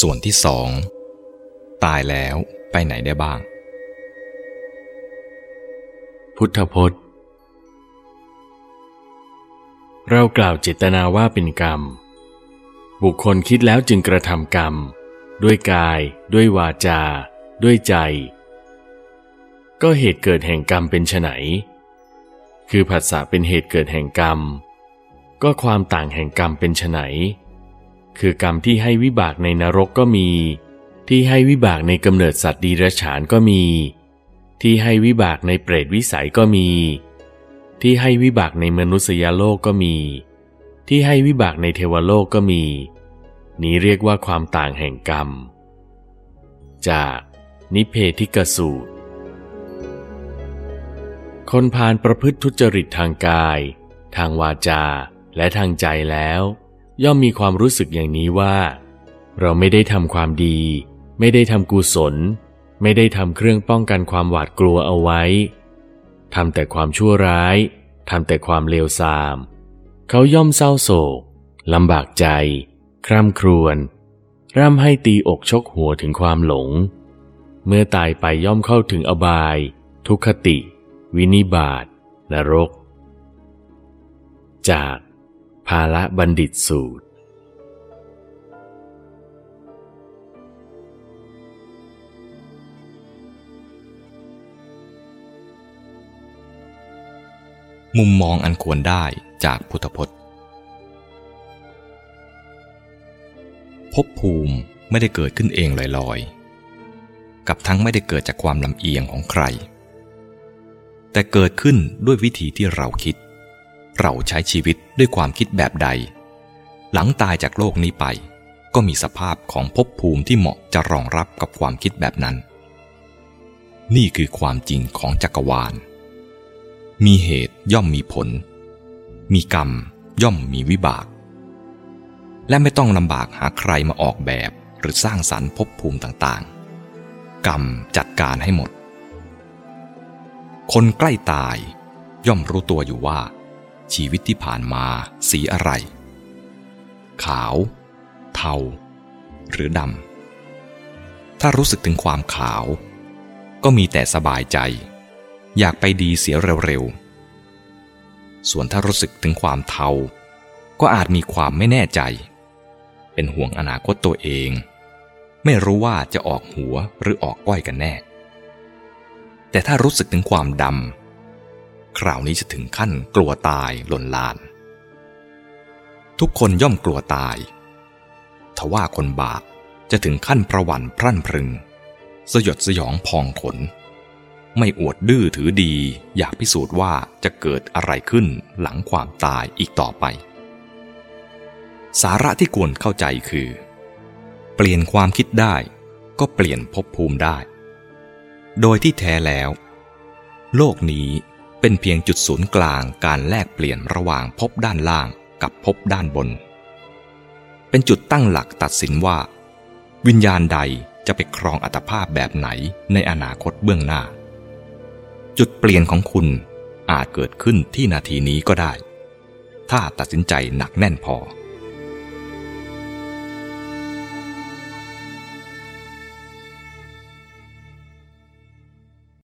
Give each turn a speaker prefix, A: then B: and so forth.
A: ส่วนที่สองตายแล้วไปไหนได้บ้าง
B: พุทธพจน์ เรากล่าวเจตนาว่าเป็นกรรม บุคคลคิดแล้วจึงกระทำกรรม ด้วยกาย ด้วยวาจา ด้วยใจ ก็เหตุเกิดแห่งกรรมเป็นไนคือผัสสะเป็นเหตุเกิดแห่งกรรม ก็ความต่างแห่งกรรมเป็นไน คือกรรมที่ให้วิบากในนรกก็มี ที่ให้วิบากในกำเนิดสัตว์ดีรฉานก็มี ที่ให้วิบากในเปรตวิสัยก็มี ที่ให้วิบากในมนุษยโลกก็มี ที่ให้วิบากในเทวโลกก็มี นี้เรียกว่าความต่างแห่งกรรม จากนิเพธิกสูตร คนพาลประพฤติทุจริตทางกาย ทางวาจาและทางใจแล้ว ย่อมมีความรู้สึกอย่างนี้ว่า เราไม่ได้ทำความดี ไม่ได้ทำกุศล ไม่ได้ทำเครื่องป้องกันความหวาดกลัวเอาไว้ทำแต่ความชั่วร้ายทำแต่ความเลวทราม เขาย่อมเศร้าโศกลำบากใจ คร่ำครวญร่ำให้ตีอกชกหัวถึงความหลง เมื่อตายไปย่อมเข้าถึงอบาย ทุคติ วินิบาตนรก จาก ภาละบัณฑิตสูตร
A: มุมมองอันควรได้จากพุทธพจน์ภพภูมิไม่ได้เกิดขึ้นเองลอยๆ กับทั้งไม่ได้เกิดจากความลำเอียงของใคร แต่เกิดขึ้นด้วยวิธีที่เราคิด เราใช้ชีวิตด้วยความคิดแบบใด หลังตายจากโลกนี้ไป ก็มีสภาพของภพภูมิที่เหมาะจะรองรับกับความคิดแบบนั้น นี่คือความจริงของจักรวาล มีเหตุย่อมมีผล มีกรรมย่อมมีวิบาก และไม่ต้องลำบากหาใครมาออกแบบหรือสร้างสรรค์ภพภูมิต่างๆ กรรมจัดการให้หมด คนใกล้ตายย่อมรู้ตัวอยู่ว่า ชีวิตที่ผ่านมาสีอะไร ขาว เทา หรือดำ ถ้ารู้สึกถึงความขาว ก็มีแต่สบายใจ อยากไปดีเสียเร็วๆ ส่วนถ้ารู้สึกถึงความเทา ก็อาจมีความไม่แน่ใจ เป็นห่วงอนาคตตัวเอง ไม่รู้ว่าจะออกหัวหรือออกก้อยกันแน่ แต่ถ้ารู้สึกถึงความดำ คราวนี้จะถึงขั้นกลัวตายหล่นลาน ทุกคนย่อมกลัวตาย ทว่าคนบาปจะถึงขั้นประวันพรั่นพรึง สยดสยองพองขน ไม่อวดดื้อถือดีอยากพิสูจน์ว่าจะเกิดอะไรขึ้นหลังความตายอีกต่อไป สาระที่ควรเข้าใจคือ เปลี่ยนความคิดได้ก็เปลี่ยนภพภูมิได้ โดยที่แท้แล้ว โลกนี้ เป็นเพียงจุดศูนย์กลางการแลกเปลี่ยนระหว่างพบด้านล่างกับพบด้านบน เป็นจุดตั้งหลักตัดสินว่า วิญญาณใดจะไปครองอัตภาพแบบไหนในอนาคตเบื้องหน้า จุดเปลี่ยนของคุณอาจเกิดขึ้นที่นาทีนี้ก็ได้ ถ้าตัดสินใจหนักแน่นพอ